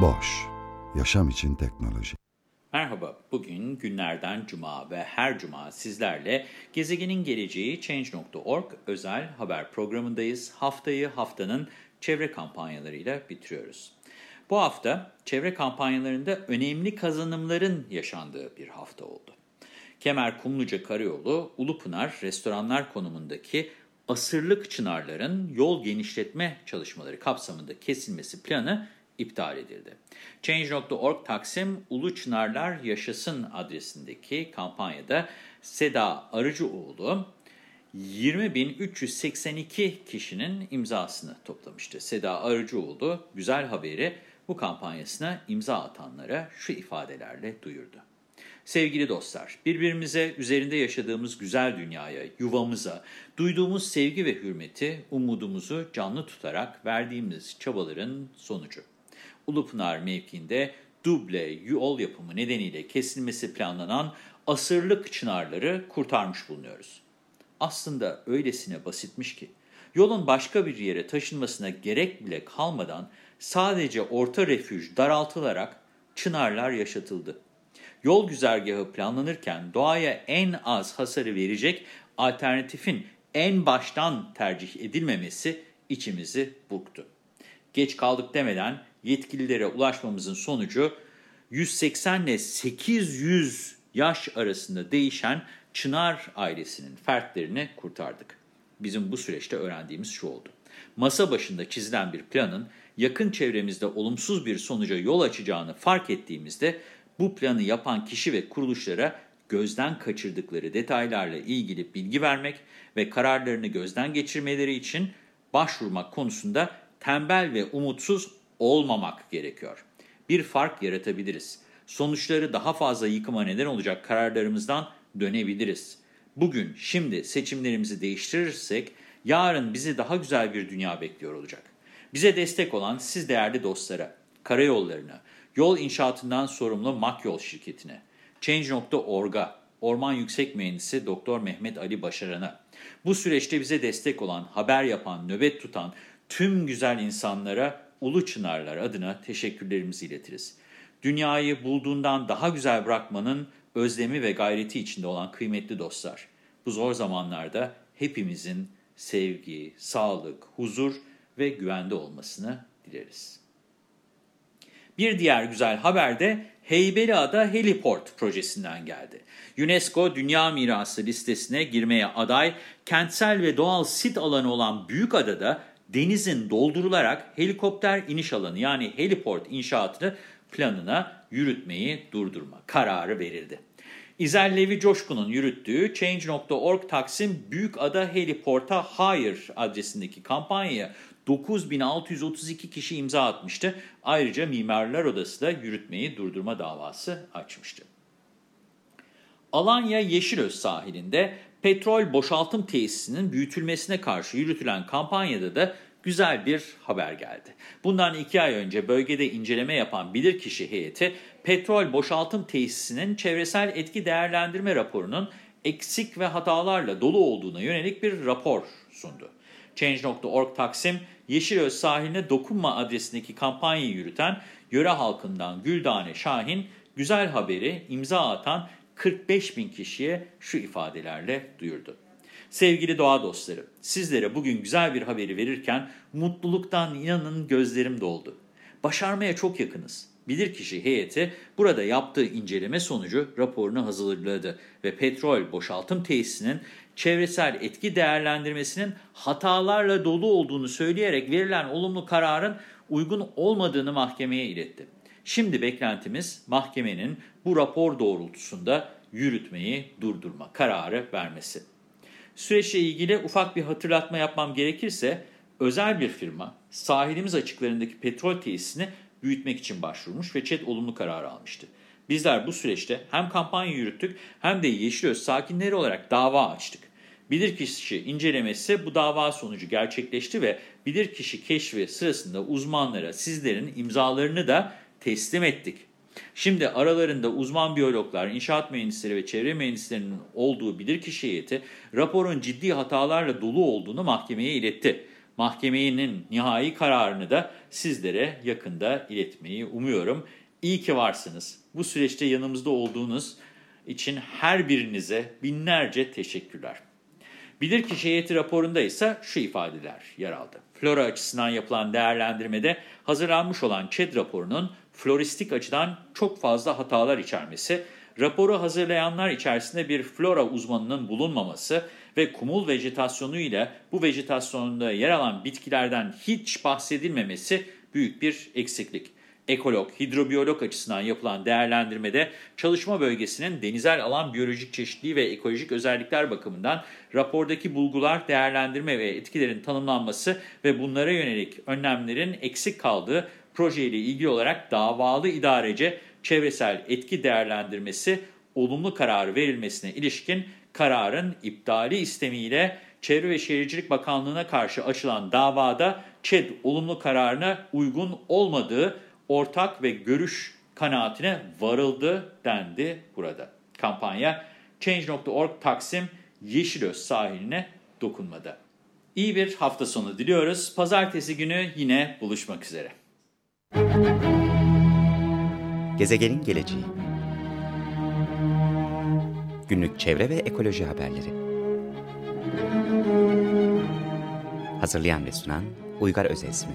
Boş, yaşam için teknoloji. Merhaba, bugün günlerden cuma ve her cuma sizlerle Gezegenin Geleceği Change.org özel haber programındayız. Haftayı haftanın çevre kampanyalarıyla bitiriyoruz. Bu hafta çevre kampanyalarında önemli kazanımların yaşandığı bir hafta oldu. Kemer Kumluca Karayolu, Ulupınar restoranlar konumundaki asırlık çınarların yol genişletme çalışmaları kapsamında kesilmesi planı iptal edildi. Change.org Taksim Ulu Çınarlar Yaşasın adresindeki kampanyada Seda Arıcıoğlu 20.382 kişinin imzasını toplamıştı. Seda Arıcıoğlu güzel haberi bu kampanyasına imza atanlara şu ifadelerle duyurdu. Sevgili dostlar, birbirimize üzerinde yaşadığımız güzel dünyaya, yuvamıza, duyduğumuz sevgi ve hürmeti, umudumuzu canlı tutarak verdiğimiz çabaların sonucu. Ulupınar mevkiinde duble yol yapımı nedeniyle kesilmesi planlanan asırlık çınarları kurtarmış bulunuyoruz. Aslında öylesine basitmiş ki, yolun başka bir yere taşınmasına gerek bile kalmadan sadece orta refüj daraltılarak çınarlar yaşatıldı. Yol güzergahı planlanırken doğaya en az hasarı verecek alternatifin en baştan tercih edilmemesi içimizi burktu. Geç kaldık demeden yetkililere ulaşmamızın sonucu 180 ile 800 yaş arasında değişen Çınar ailesinin fertlerini kurtardık. Bizim bu süreçte öğrendiğimiz şu oldu. Masa başında çizilen bir planın yakın çevremizde olumsuz bir sonuca yol açacağını fark ettiğimizde bu planı yapan kişi ve kuruluşlara gözden kaçırdıkları detaylarla ilgili bilgi vermek ve kararlarını gözden geçirmeleri için başvurmak konusunda tembel ve umutsuz olmamak gerekiyor. Bir fark yaratabiliriz. Sonuçları daha fazla yıkıma neden olacak kararlarımızdan dönebiliriz. Bugün, şimdi seçimlerimizi değiştirirsek yarın bizi daha güzel bir dünya bekliyor olacak. Bize destek olan siz değerli dostlara, karayollarına, yol inşaatından sorumlu Makyol şirketine, Change.org'a, Orman Yüksek Mühendisi Doktor Mehmet Ali Başaran'a, bu süreçte bize destek olan, haber yapan, nöbet tutan tüm güzel insanlara Ulu Çınarlar adına teşekkürlerimizi iletiriz. Dünyayı bulduğundan daha güzel bırakmanın özlemi ve gayreti içinde olan kıymetli dostlar. Bu zor zamanlarda hepimizin sevgi, sağlık, huzur ve güvende olmasını dileriz. Bir diğer güzel haber de Heybeliada Heliport projesinden geldi. UNESCO Dünya Mirası listesine girmeye aday kentsel ve doğal sit alanı olan Büyükada'da denizin doldurularak helikopter iniş alanı yani heliport inşaatını planına yürütmeyi durdurma kararı verildi. İzel Levi Coşkun'un yürüttüğü Change.org Taksim Büyükada Heliport'a Hayır adresindeki kampanyaya 9632 kişi imza atmıştı. Ayrıca Mimarlar Odası da yürütmeyi durdurma davası açmıştı. Alanya Yeşilöz sahilinde petrol boşaltım tesisinin büyütülmesine karşı yürütülen kampanyada da güzel bir haber geldi. Bundan iki ay önce bölgede inceleme yapan bilirkişi heyeti petrol boşaltım tesisinin çevresel etki değerlendirme raporunun eksik ve hatalarla dolu olduğuna yönelik bir rapor sundu. Change.org Taksim, Yeşilöz sahiline dokunma adresindeki kampanyayı yürüten yöre halkından Güldane Şahin, güzel haberi imza atan 45 bin kişiye şu ifadelerle duyurdu. Sevgili doğa dostları, sizlere bugün güzel bir haberi verirken mutluluktan inanın gözlerim doldu. Başarmaya çok yakınız. Bilirkişi heyeti burada yaptığı inceleme sonucu raporunu hazırladı ve petrol boşaltım tesisinin çevresel etki değerlendirmesinin hatalarla dolu olduğunu söyleyerek verilen olumlu kararın uygun olmadığını mahkemeye iletti. Şimdi beklentimiz mahkemenin bu rapor doğrultusunda yürütmeyi durdurma kararı vermesi. Süreçle ilgili ufak bir hatırlatma yapmam gerekirse özel bir firma sahilimiz açıklarındaki petrol tesisini büyütmek için başvurmuş ve ÇED olumlu karar almıştı. Bizler bu süreçte hem kampanya yürüttük hem de Yeşilöz sakinleri olarak dava açtık. Bilirkişi incelemesi bu dava sonucu gerçekleşti ve bilirkişi keşfi sırasında uzmanlara sizlerin imzalarını da teslim ettik. Şimdi aralarında uzman biyologlar, inşaat mühendisleri ve çevre mühendislerinin olduğu bilirkişi heyeti raporun ciddi hatalarla dolu olduğunu mahkemeye iletti. Mahkemenin nihai kararını da sizlere yakında iletmeyi umuyorum. İyi ki varsınız. Bu süreçte yanımızda olduğunuz için her birinize binlerce teşekkürler. Bilirkişi heyeti raporunda ise şu ifadeler yer aldı. Flora açısından yapılan değerlendirmede hazırlanmış olan ÇED raporunun floristik açıdan çok fazla hatalar içermesi, raporu hazırlayanlar içerisinde bir flora uzmanının bulunmaması ve kumul vejetasyonu ile bu vejetasyonda yer alan bitkilerden hiç bahsedilmemesi büyük bir eksiklik. Ekolog, hidrobiyolog açısından yapılan değerlendirmede çalışma bölgesinin denizel alan biyolojik çeşitliliği ve ekolojik özellikler bakımından rapordaki bulgular, değerlendirme ve etkilerin tanımlanması ve bunlara yönelik önlemlerin eksik kaldığı projeyle ilgili olarak davalı idarece çevresel etki değerlendirmesi olumlu karar verilmesine ilişkin kararın iptali istemiyle Çevre ve Şehircilik Bakanlığı'na karşı açılan davada ÇED olumlu kararına uygun olmadığı ortak ve görüş kanaatine varıldı dendi burada. Kampanya Change.org Taksim Yeşilöz sahiline dokunmadı. İyi bir hafta sonu diliyoruz. Pazartesi günü yine buluşmak üzere. Gezegenin geleceği Günlük çevre ve ekoloji haberleri Hazırlayan ve sunan Uygar Özesmi